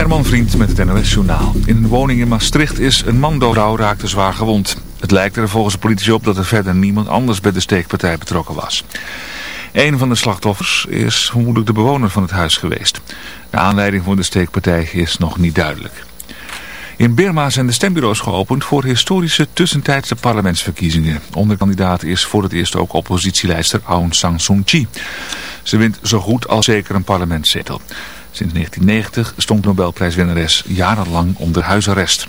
Herman Vriend met het NOS Journaal. In een woning in Maastricht is een man doodrouw raakte zwaar gewond. Het lijkt er volgens de politie op dat er verder niemand anders bij de steekpartij betrokken was. Een van de slachtoffers is vermoedelijk de bewoner van het huis geweest. De aanleiding voor de steekpartij is nog niet duidelijk. In Birma zijn de stembureaus geopend voor historische tussentijdse parlementsverkiezingen. Onderkandidaat is voor het eerst ook oppositielijster Aung San Suu Kyi. Ze wint zo goed als zeker een parlementszetel. Sinds 1990 stond Nobelprijswinnares jarenlang onder huisarrest.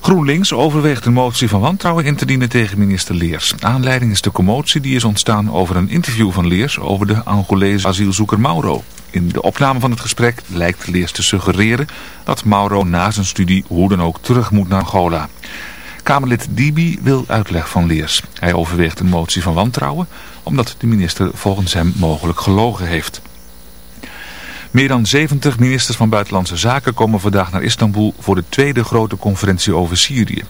GroenLinks overweegt een motie van wantrouwen in te dienen tegen minister Leers. Aanleiding is de commotie die is ontstaan over een interview van Leers over de Angolese asielzoeker Mauro. In de opname van het gesprek lijkt Leers te suggereren dat Mauro na zijn studie hoe dan ook terug moet naar Angola. Kamerlid Dibi wil uitleg van Leers. Hij overweegt een motie van wantrouwen omdat de minister volgens hem mogelijk gelogen heeft. Meer dan 70 ministers van Buitenlandse Zaken komen vandaag naar Istanbul voor de tweede grote conferentie over Syrië.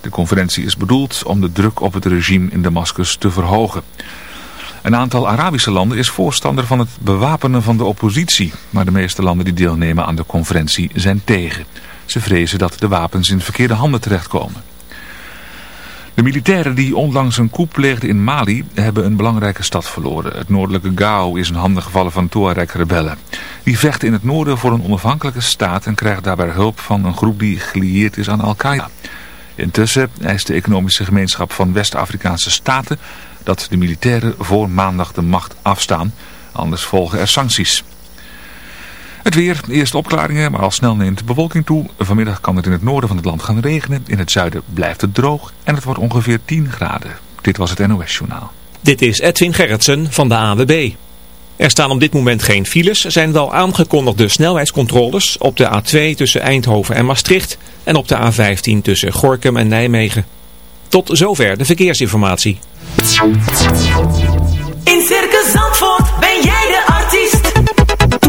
De conferentie is bedoeld om de druk op het regime in Damascus te verhogen. Een aantal Arabische landen is voorstander van het bewapenen van de oppositie. Maar de meeste landen die deelnemen aan de conferentie zijn tegen. Ze vrezen dat de wapens in verkeerde handen terechtkomen. De militairen die onlangs een coup pleegden in Mali hebben een belangrijke stad verloren. Het noordelijke Gao is in handen gevallen van Tuareg-rebellen. Die vechten in het noorden voor een onafhankelijke staat en krijgen daarbij hulp van een groep die gelieerd is aan Al-Qaeda. Intussen eist de economische gemeenschap van West-Afrikaanse staten dat de militairen voor maandag de macht afstaan, anders volgen er sancties. Het weer, eerst opklaringen, maar al snel neemt de bewolking toe. Vanmiddag kan het in het noorden van het land gaan regenen. In het zuiden blijft het droog en het wordt ongeveer 10 graden. Dit was het NOS Journaal. Dit is Edwin Gerritsen van de AWB. Er staan op dit moment geen files, zijn wel aangekondigde snelheidscontroles op de A2 tussen Eindhoven en Maastricht en op de A15 tussen Gorkum en Nijmegen. Tot zover de verkeersinformatie. In Circus Zandvoort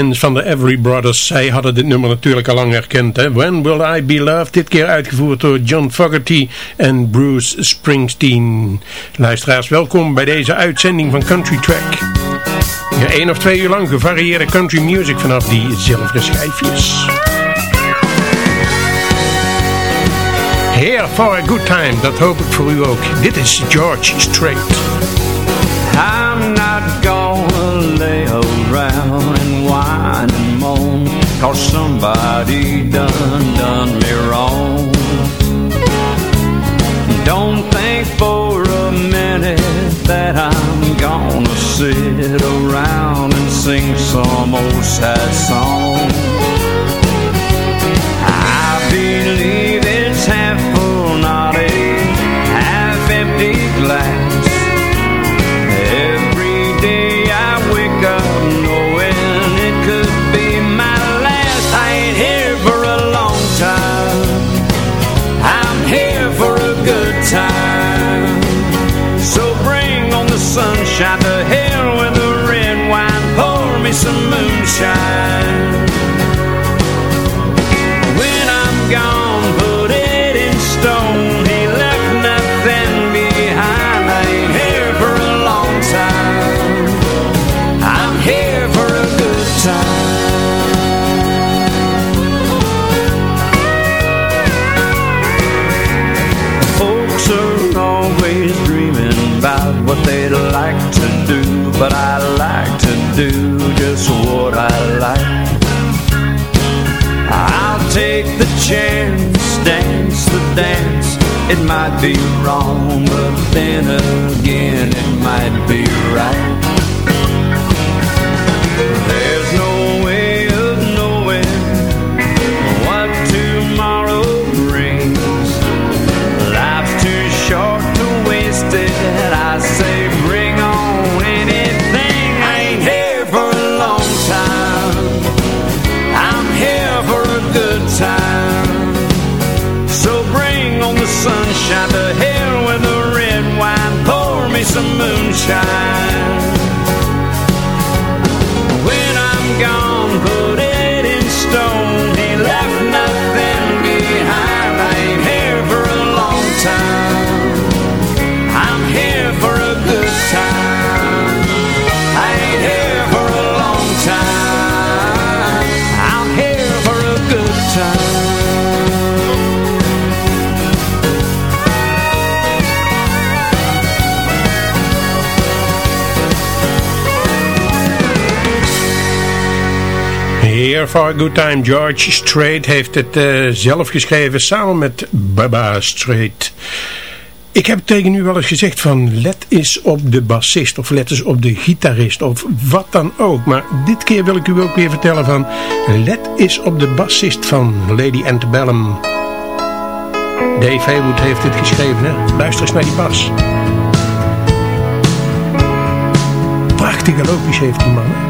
Fans van de Every Brothers, zij hadden dit nummer natuurlijk al lang herkend. Hè? When Will I Be Loved? Dit keer uitgevoerd door John Fogerty en Bruce Springsteen. Luisteraars, welkom bij deze uitzending van Country Track. Ja, één of twee uur lang gevarieerde country music vanaf die zilveren schijfjes. Here for a good time, dat hoop ik voor u ook. Dit is George Strait. Cause somebody done done me wrong. Don't think for a minute that I'm gonna sit around and sing some old sad song. I believe it's half full, not a half empty glass at the head. Chance, dance the dance. It might be wrong, but then again, it might be right. Moonshine. When I'm gone, put Here for a good time. George Strait heeft het eh, zelf geschreven samen met Baba Strait. Ik heb tegen u wel eens gezegd van let eens op de bassist of let eens op de gitarist of wat dan ook. Maar dit keer wil ik u ook weer vertellen van let eens op de bassist van Lady Antebellum. Dave Haywood heeft dit geschreven hè. Luister eens naar die bas. Prachtige loopjes heeft die man.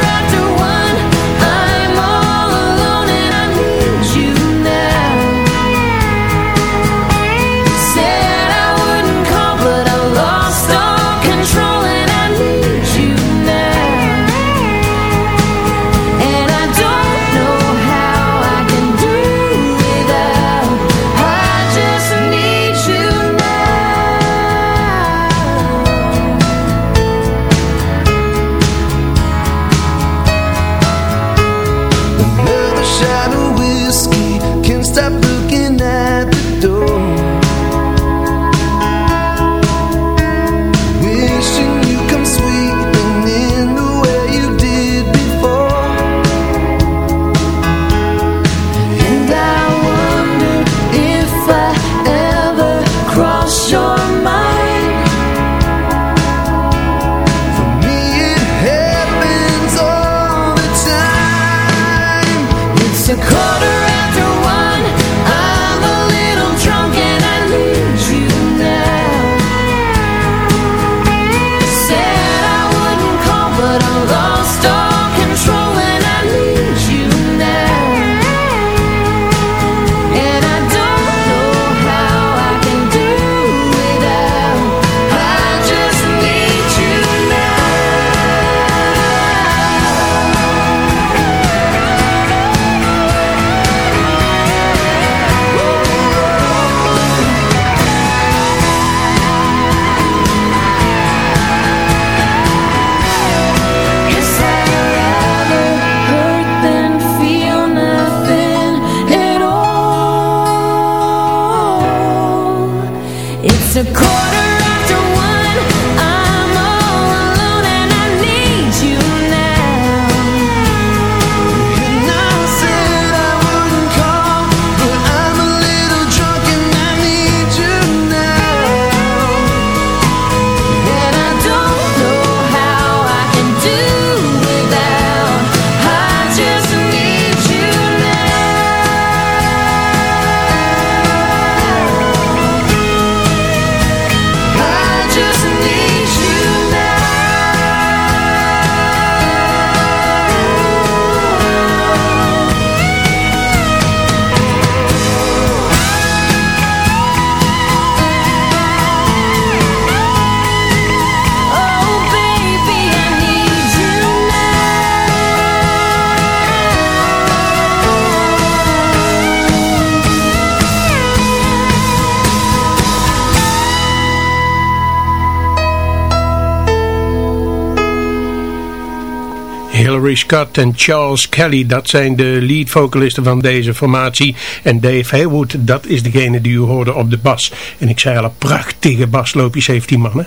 Hilary Scott en Charles Kelly, dat zijn de lead vocalisten van deze formatie. En Dave Haywood, dat is degene die u hoorde op de bas. En ik zei al, een prachtige basloopjes heeft die man, hè?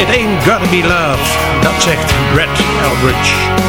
It ain't gotta be love, dat zegt Brad Eldridge.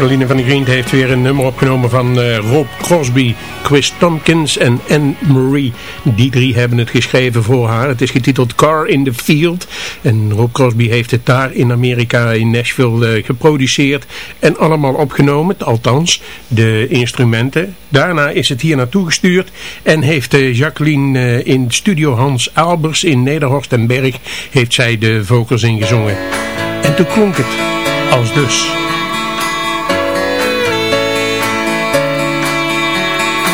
Caroline van de Griend heeft weer een nummer opgenomen van eh, Rob Crosby, Chris Tompkins en Anne Marie. Die drie hebben het geschreven voor haar. Het is getiteld Car in the Field. En Rob Crosby heeft het daar in Amerika, in Nashville, eh, geproduceerd. En allemaal opgenomen, althans, de instrumenten. Daarna is het hier naartoe gestuurd. En heeft eh, Jacqueline in studio Hans Albers in Nederhorst en Berg... heeft zij de vocals ingezongen. En toen klonk het als dus...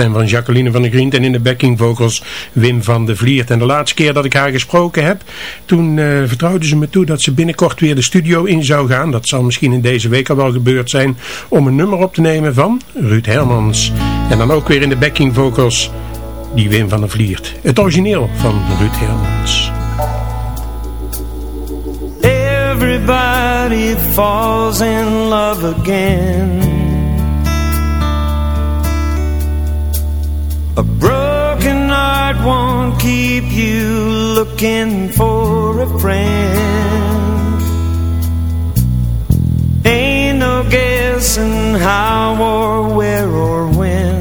stem van Jacqueline van der Grient en in de backing vocals Wim van de Vliert. En de laatste keer dat ik haar gesproken heb, toen eh, vertrouwde ze me toe dat ze binnenkort weer de studio in zou gaan. Dat zal misschien in deze week al wel gebeurd zijn om een nummer op te nemen van Ruud Hermans. En dan ook weer in de backing vocals die Wim van der Vliert. Het origineel van Ruud Hermans. Everybody falls in love again. A broken heart won't keep you looking for a friend. Ain't no guessing how or where or when.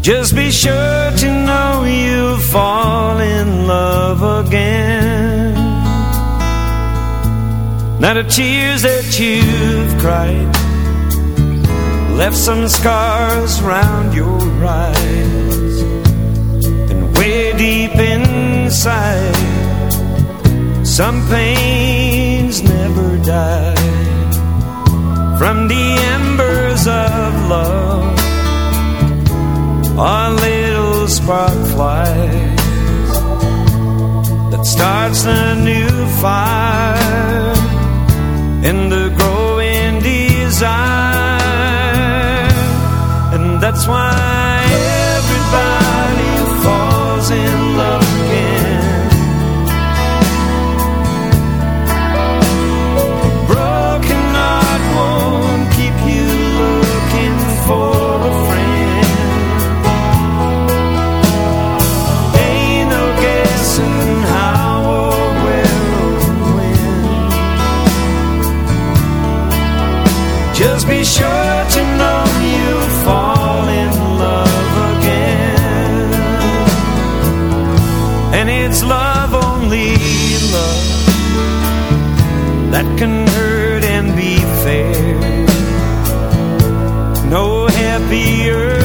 Just be sure to know you'll fall in love again. Now the tears that you've cried left some scars round your eyes, and way deep inside, some pains never die. From the embers of love a little spark flies that starts a new fire in the growing desire, that's why the earth.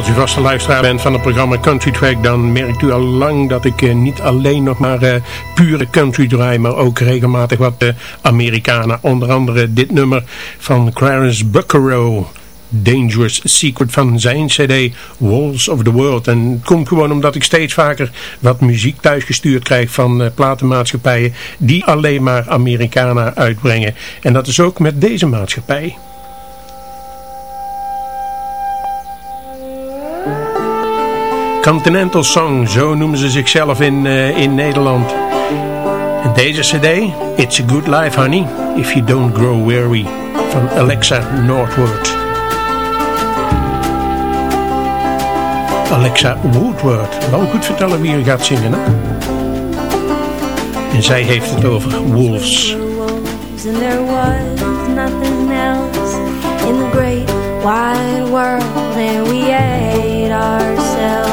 Als u vaste luisteraar bent van het programma Country Track, dan merkt u al lang dat ik eh, niet alleen nog maar eh, pure country draai, maar ook regelmatig wat uh, Amerikanen. Onder andere dit nummer van Clarence Buckerow. Dangerous Secret van zijn cd Walls of the World. En het komt gewoon omdat ik steeds vaker wat muziek thuisgestuurd krijg van platenmaatschappijen die alleen maar Americana uitbrengen. En dat is ook met deze maatschappij. Continental Song, zo noemen ze zichzelf in, uh, in Nederland. En deze cd, It's a Good Life Honey, If You Don't Grow Weary, van Alexa Northwood. Alexa Woodward. Wel goed vertellen wie er gaat zingen, hè? En zij heeft het over Wolves. Was in the great wide world, and we ate ourselves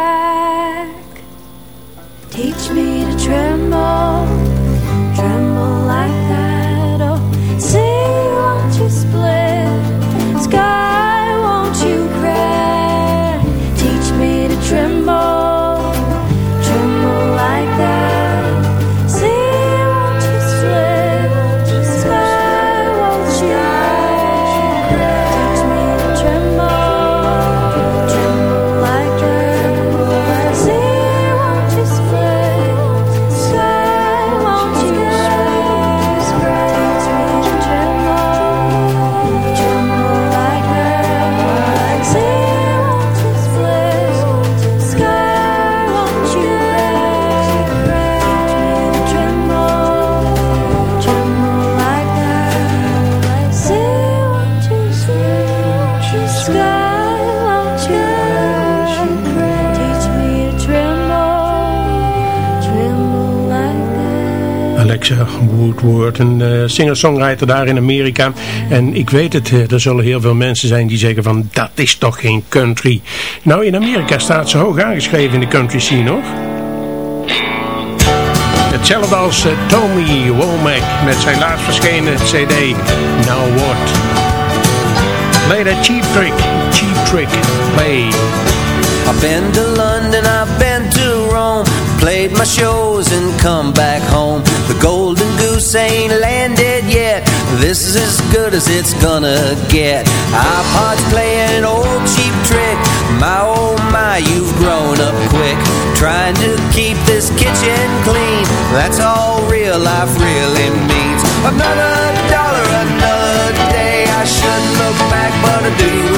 crack? Teach me to tremble, tremble Woodward, een eh, singer-songwriter daar in Amerika. En ik weet het, eh, er zullen heel veel mensen zijn die zeggen van dat is toch geen country. Nou, in Amerika staat ze hoog aangeschreven in de country scene hoor. Hetzelfde als eh, Tommy Womack met zijn laatst verschenen cd Now What. Play that cheap trick, cheap trick, play. I've been to London, I've been to Rome Played my shows and come back home The golden goose ain't landed yet. This is as good as it's gonna get. iPod's playing an old cheap trick. My oh my, you've grown up quick. Trying to keep this kitchen clean. That's all real life really means. Another dollar, another day. I shouldn't look back, but I do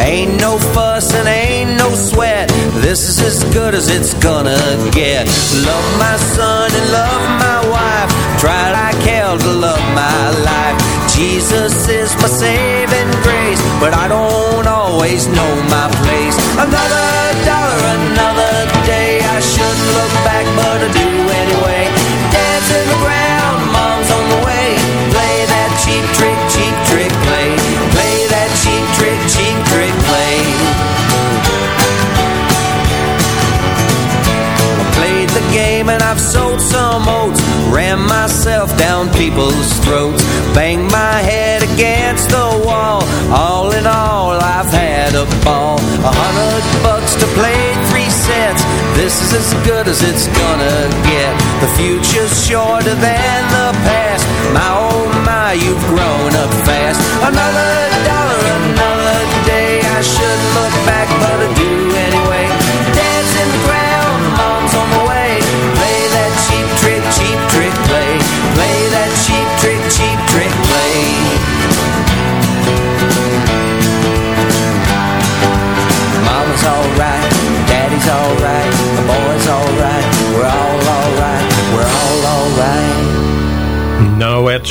Ain't no fuss and ain't no sweat. This is as good as it's gonna get. Love my son and love my wife. Try like hell to love my life. Jesus is my saving grace But I don't always know my place. Another dollar, another myself down people's throats. Bang my head against the wall. All in all I've had a ball. A hundred bucks to play three sets. This is as good as it's gonna get. The future's shorter than the past. My oh my you've grown up fast. Another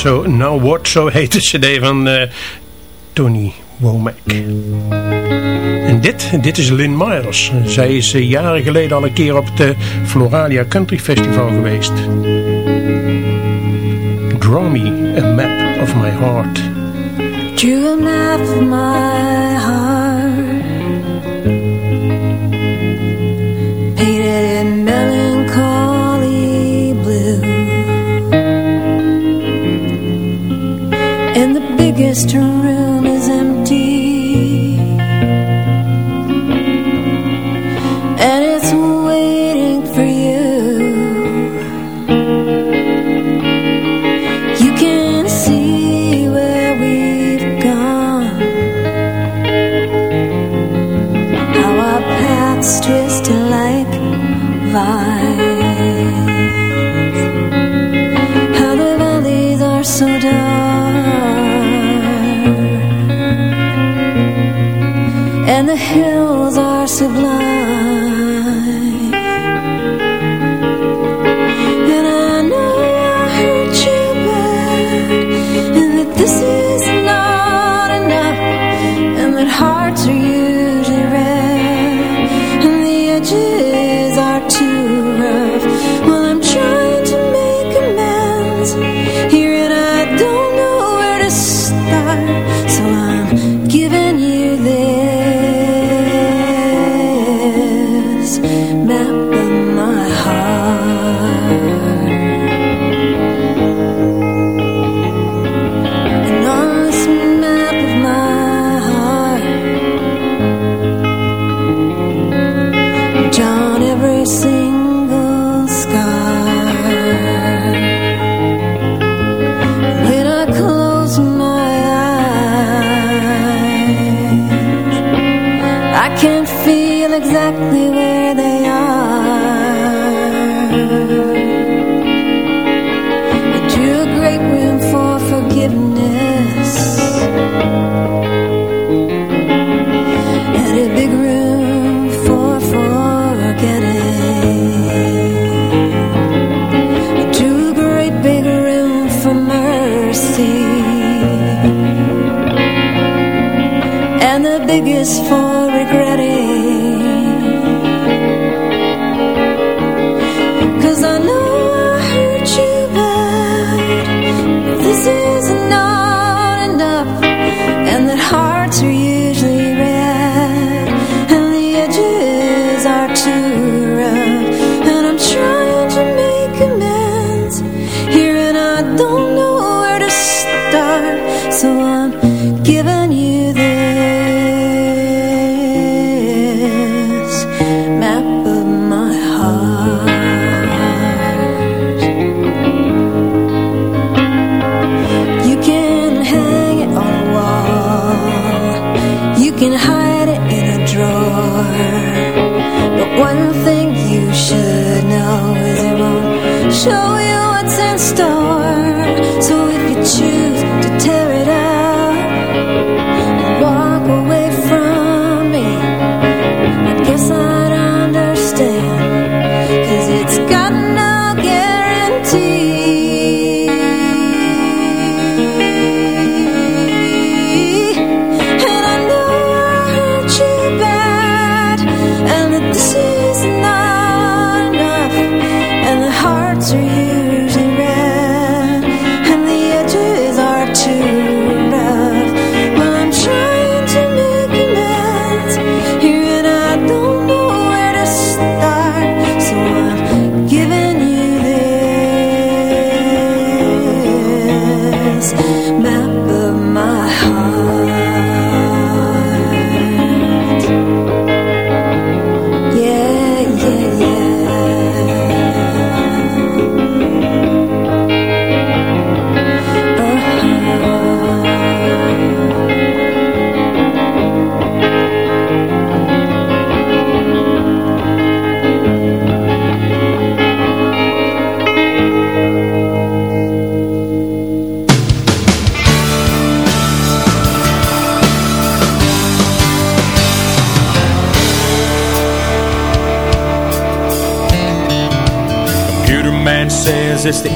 So, Now What So heet de cd van eh, Tony Womack. En dit, dit is Lynn Myers. Zij is eh, jaren geleden al een keer op het Floralia Country Festival geweest. Draw me a map of my heart. Drew a map of my heart is true? I can feel exactly where they are. I drew a great room for forgiveness. And a big room for forgetting. I drew great big room for mercy. And the biggest for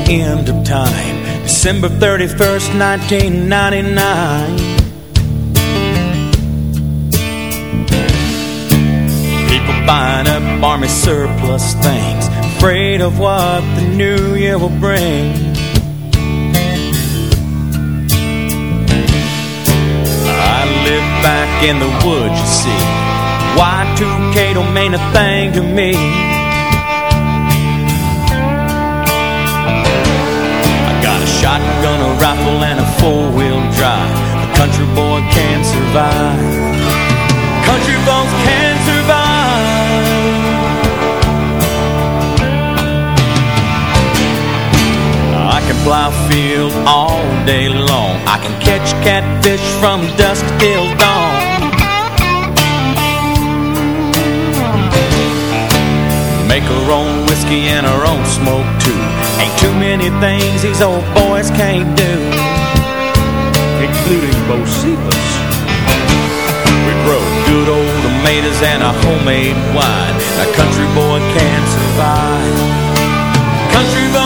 end of time. December 31st, 1999. People buying up army surplus things, afraid of what the new year will bring. I live back in the woods, you see. Y2K don't mean a thing to me. Got a shotgun, a rifle, and a four-wheel drive. A country boy can survive. Country boys can survive. I can plow field all day long. I can catch catfish from dusk till dawn. Make our own whiskey and our own smoke too. Ain't too many things these old boys can't do. Including Bocephus. We grow good old tomatoes and a homemade wine. A country boy can survive. Country boys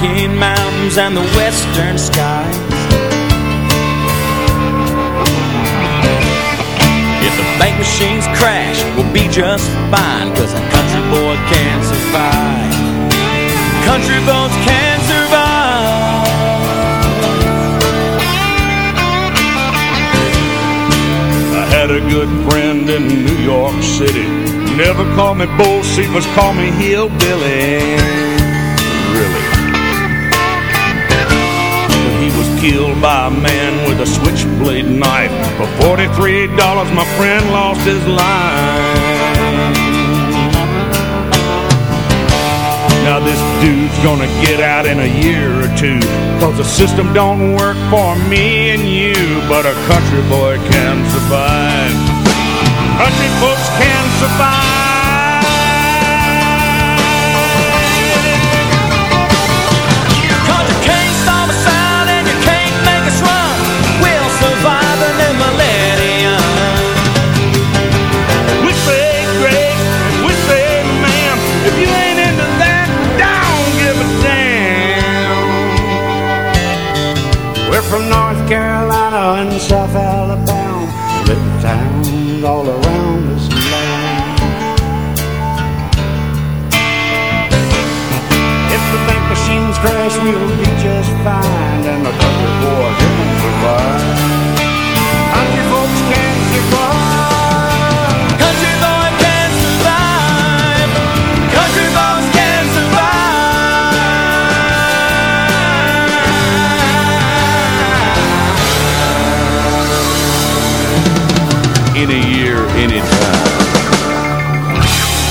Rocky Mountains and the western skies. If the bank machines crash, we'll be just fine, cause a country boy can survive. Country boys can survive. I had a good friend in New York City. Never called me Bocephus, called me Hillbilly. Killed by a man with a switchblade knife. For $43, my friend lost his life. Now this dude's gonna get out in a year or two Cause the system don't work for me and you But a country boy can survive Country folks can survive South Alabama, little towns all around us. If the bank machines crash, we'll be just fine, and the country boy can survive. Country folks can survive.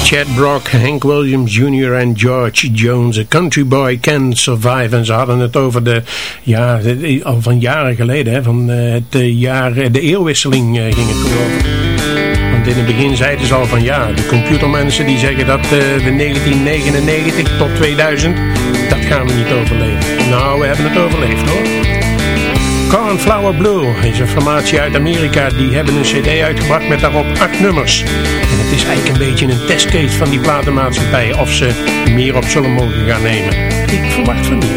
Chad Brock, Hank Williams Jr. en George Jones. A country boy can survive. En ze hadden het over de, ja, de- al van jaren geleden. Hè, van eh, het eh, jaar, eh, de eeuwwisseling eh, ging het over. Want in het begin zeiden ze al van ja, de computermensen die zeggen dat eh, de 1999 tot 2000, dat gaan we niet overleven. Nou, we hebben het overleefd hoor. Cornflower Blue is een formatie uit Amerika. Die hebben een cd uitgebracht met daarop acht nummers. En het is eigenlijk een beetje een testcase van die platenmaatschappij. Of ze meer op zullen mogen gaan nemen. Ik verwacht van niet.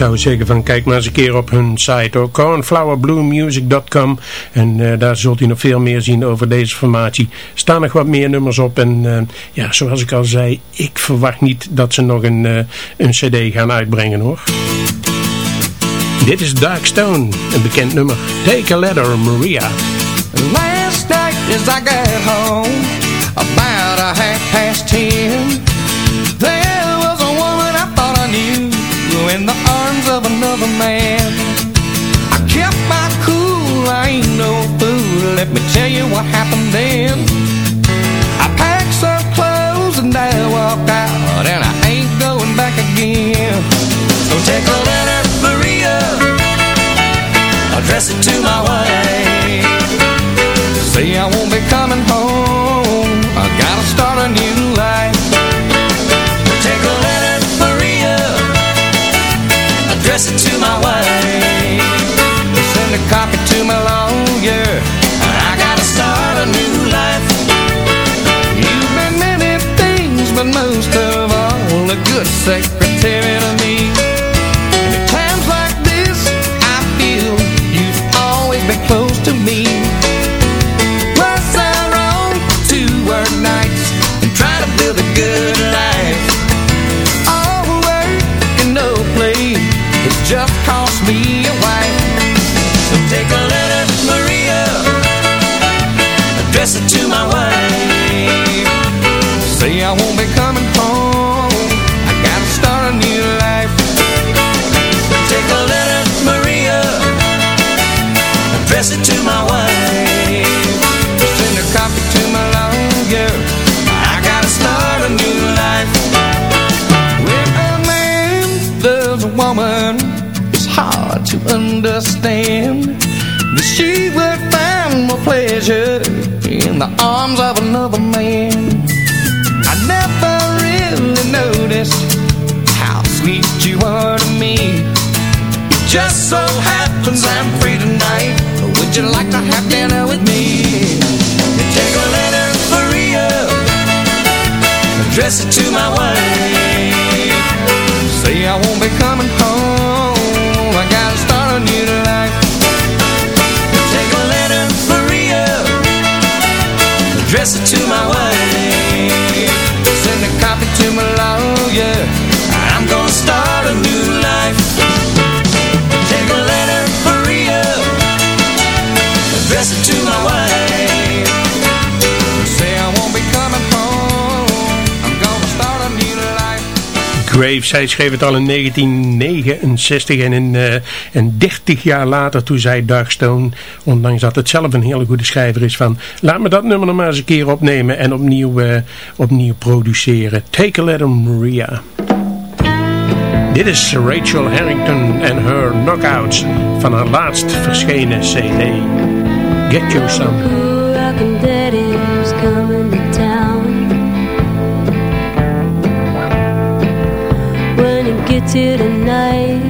Zou zeggen van kijk maar eens een keer op hun site hoor. cornflowerbluemusic.com en eh, daar zult u nog veel meer zien over deze formatie. Staan nog wat meer nummers op en eh, ja, zoals ik al zei, ik verwacht niet dat ze nog een, eh, een cd gaan uitbrengen hoor. Dit is Dark Stone, een bekend nummer. Take a letter, Maria. Last night I home, about a half past ten, there then. I packed some clothes and I walked out And I ain't going back again. So take a letter, Maria. Address it to my wife. Say I won't be coming home. I gotta start a new life sacred treasure in the arms of another man. I never really noticed how sweet you are to me. It just so happens I'm free tonight. Would you like to have dinner with me? Take a letter for Rio, address it to my wife. Graves. Zij schreef het al in 1969 en, in, uh, en 30 jaar later toen zei Darkstone, ondanks dat het zelf een hele goede schrijver is, van laat me dat nummer nog maar eens een keer opnemen en opnieuw, eh, opnieuw produceren. Take a letter Maria. Dit is Rachel Harrington en her knockouts van haar laatst verschenen cd. Get your Some. to tonight.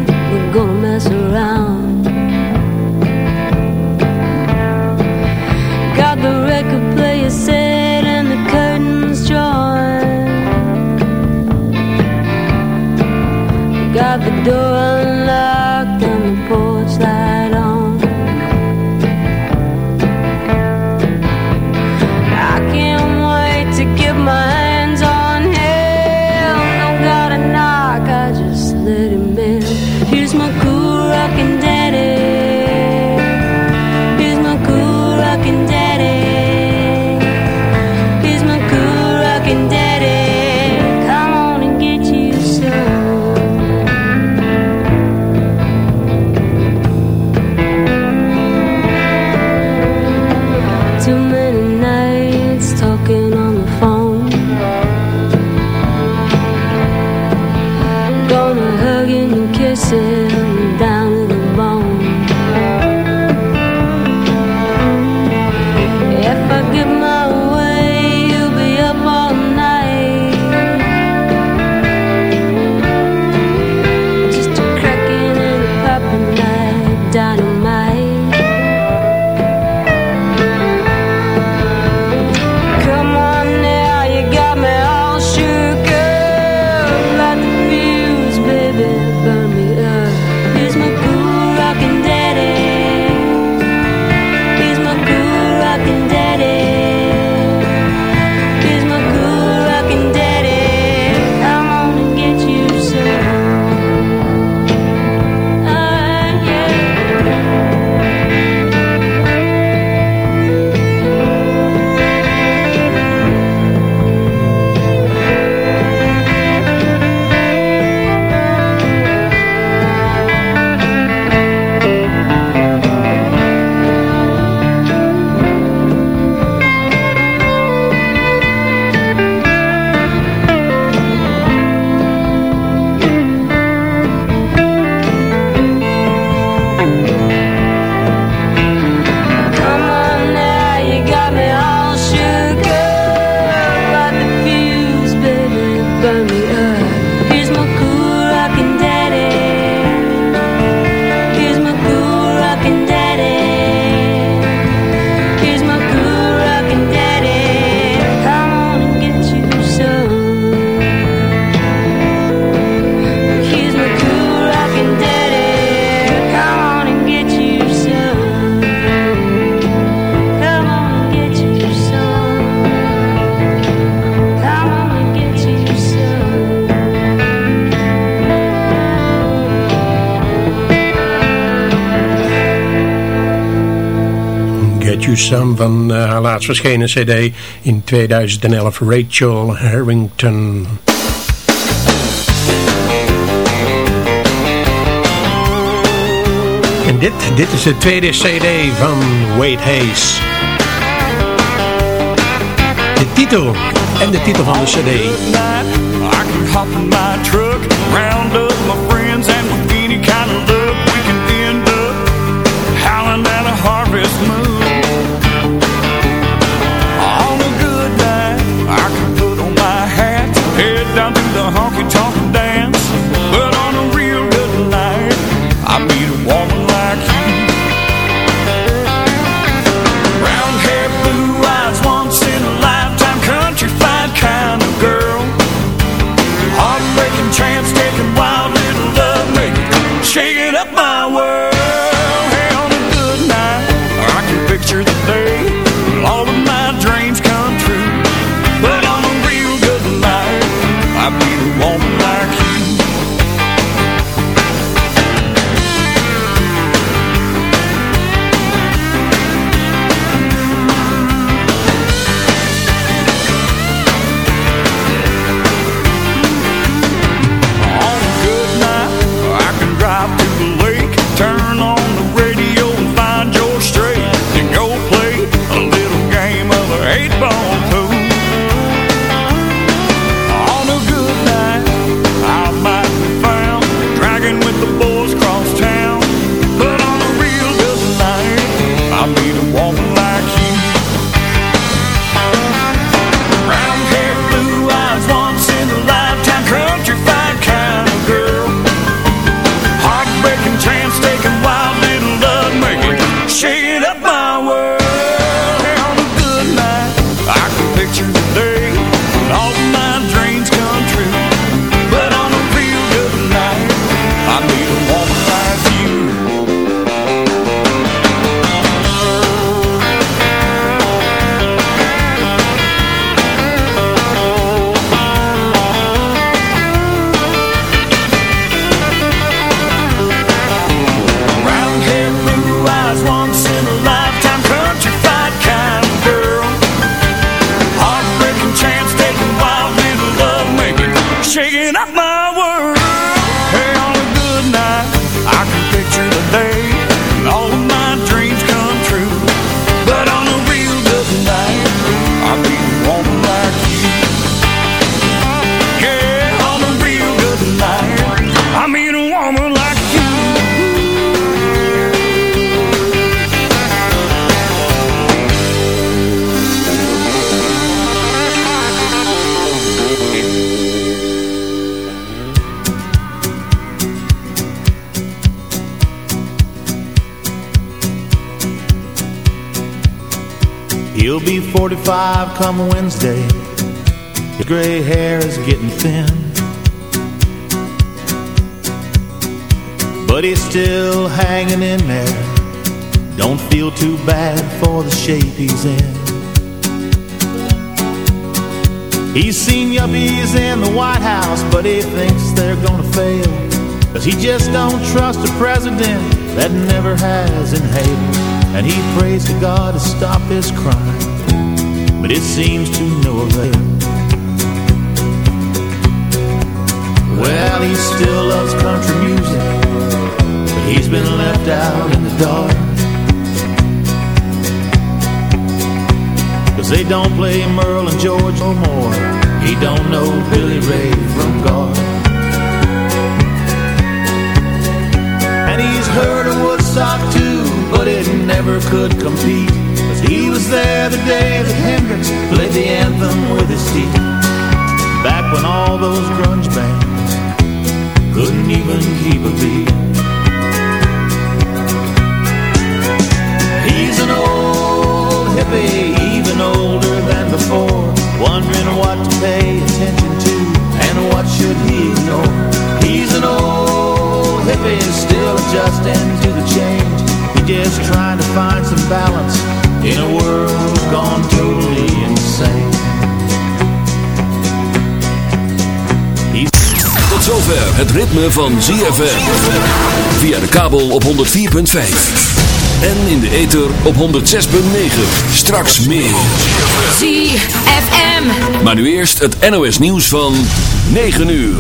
Van eh, haar laatst verschenen cd in 2011, Rachel Harrington. En dit, dit is de tweede cd van Wade Hayes. De titel en de titel van de cd. I can hop in my truck, round up my friends, and any kind of He'll be 45 come Wednesday. His gray hair is getting thin. But he's still hanging in there. Don't feel too bad for the shape he's in. He's seen yuppies in the White House, but he thinks they're gonna fail. Cause he just don't trust a president that never has inhaled. And he prays to God to stop his crime, but it seems to no avail. Well, he still loves country music, but he's been left out in the dark. Cause they don't play Merle and George no more. He don't know Billy Ray from God. And he's heard of Woodstock too, but it never could compete. Cause he was there the day that Hendrix played the anthem with his teeth. Back when all those grunge bands couldn't even keep a beat. He's an old hippie, even older than before, wondering what to pay attention to and what should he ignore. He's an old hippie, still adjusting to the change. Just trying to find some balance in a world gone totally insane. He's Tot zover het ritme van ZFM. Via de kabel op 104.5. En in de ether op 106.9. Straks meer. ZFM. Maar nu eerst het NOS nieuws van 9 uur.